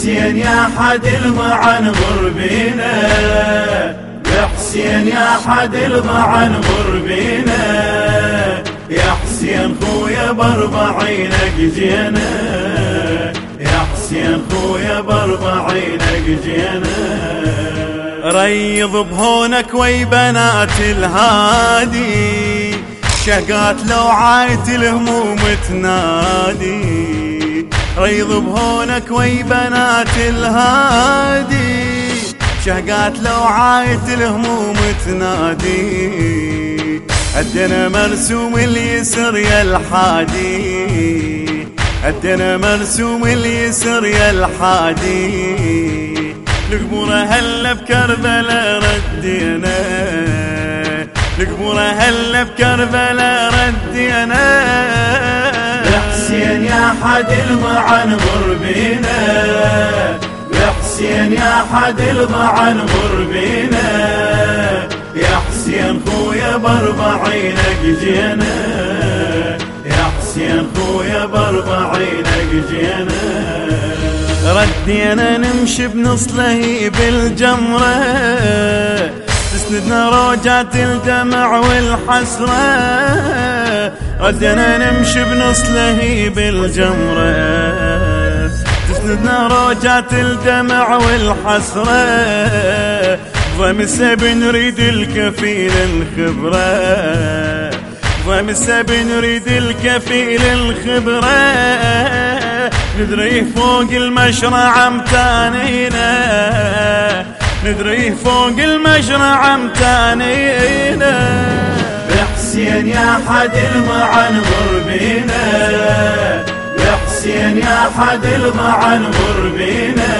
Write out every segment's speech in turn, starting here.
حسين يا حد المعن غربينا. يا حسين يا حد المعن غربينا. يا حسين خويا باربعينك جينا. يا حسين خويا باربعينك جينا. ريض بهونك وي بنات الهادي. شقات لو عايت الهموم تنادي. ريض بهونك وي بنات الهادي. شهقات لو عايت الهموم تنادي. عدنا مرسوم اليسر يا الحادي. عدنا مرسوم اليسر يا الحادي. القبورة هلا بكربلاء ردينا. القبورة هلا بكربلاء ردينا. حسين يا حد المعن غربينا. يا حسين يا حد المعن غربينا. يا حسين خويا باربعينك جينا. يا حسين خويا باربعينك جينا. ردينا نمشي بنص لهيب الجمرة تسندنا روجات الدمع والحسرة. ردنا نمشي بنص لهيب الجمرة تسندنا روجات الدمع والحسرة. ضمسة بنريد الكفيل الخبرة. ضمسة بنريد الكفيل الخبرة. ندري فوق المشرع متانينا ندري فوق المشرع متانينا حد المعن غربينا. يا حسين يا حد المعن غربينا.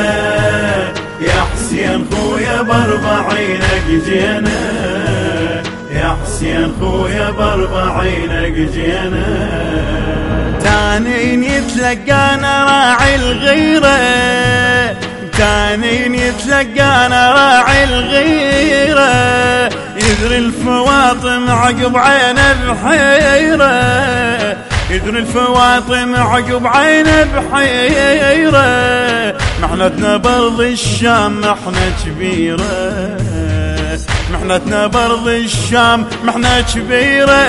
يا حسين خويا باربعينك جينا. يا حسين خويا باربعينك جينا. تانين يتلقانا راعي الغيرة. تانين يتلقانا راعي الغيرة يدري الفواطم عقب عينه بحيرة. يدري الفواطم عقب عينه بحيرة. محنتنا برض الشام محنة كبيرة. محنتنا برض الشام محنة كبيرة.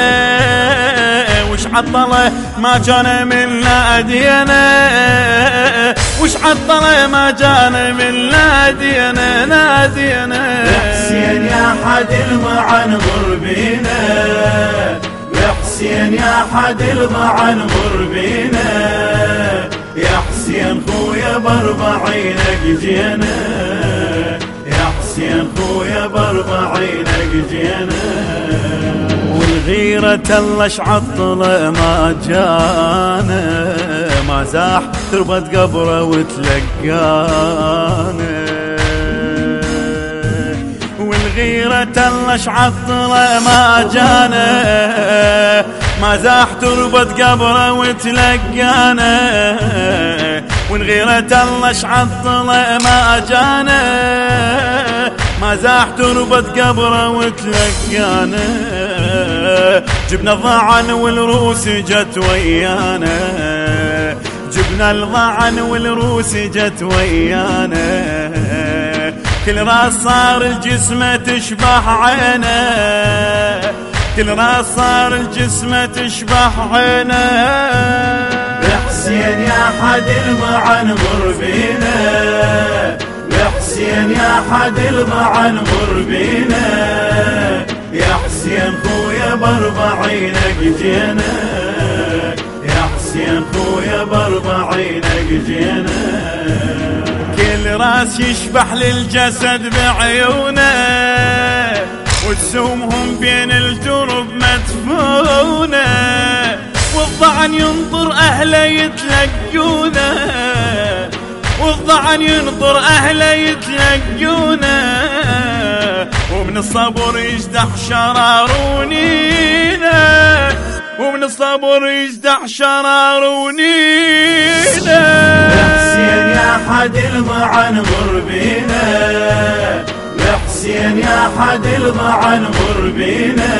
وش عطله ما جانا من نادينا عطله ما جانا من نادينا نادينا حسين يا حد المعن غربينا. يا حسين يا حد المعن غربينا. يا حسين خويا باربعينك جينا. يا حسين خويا باربعينك جينا. والغيرة الله شعطله ما جانا ما زاح تربت قبره وتلقانا والغيرة الله شعطله ما جانا ما زاح تربط قبره وتلقانا والغيرة الله شعطله ما جانا ما زاح تربط قبره وتلقانا جبنا الضعن والروس جت ويانا. جبنا الضعن والروس جت ويانا. كل راس صار الجسم تشبه عينه. كل راس صار الجسم تشبه عينه. حسين يا حد المعن غربينا يا حسين يا حد المعن غربينا يا حسين خويا باربعينك جينا يا حسين خويا باربعينك جينا كل راس يشبح للجسد بعيونه وتسومهم بين الترب مدفونه والضعن ينطر أهله يتلقونه. والضعن ينطر أهله يتلقونه. ومن الصبر يجدح شرارونينا. ومن الصبر يجدح شرارونينا. حد المعن غربينا يا حسين يا حد المعن غربينا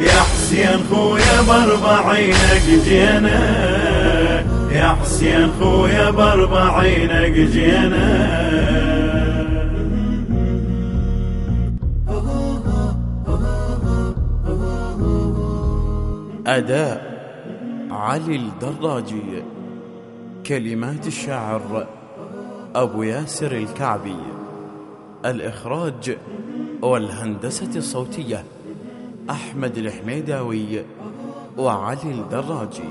يا حسين خويا باربعينك جينا يا لحسين خويا باربعينك جينا أداء علي الدراجي كلمات الشاعر أبو ياسر الكعبي الإخراج والهندسة الصوتية أحمد الحميداوي وعلي الدراجي.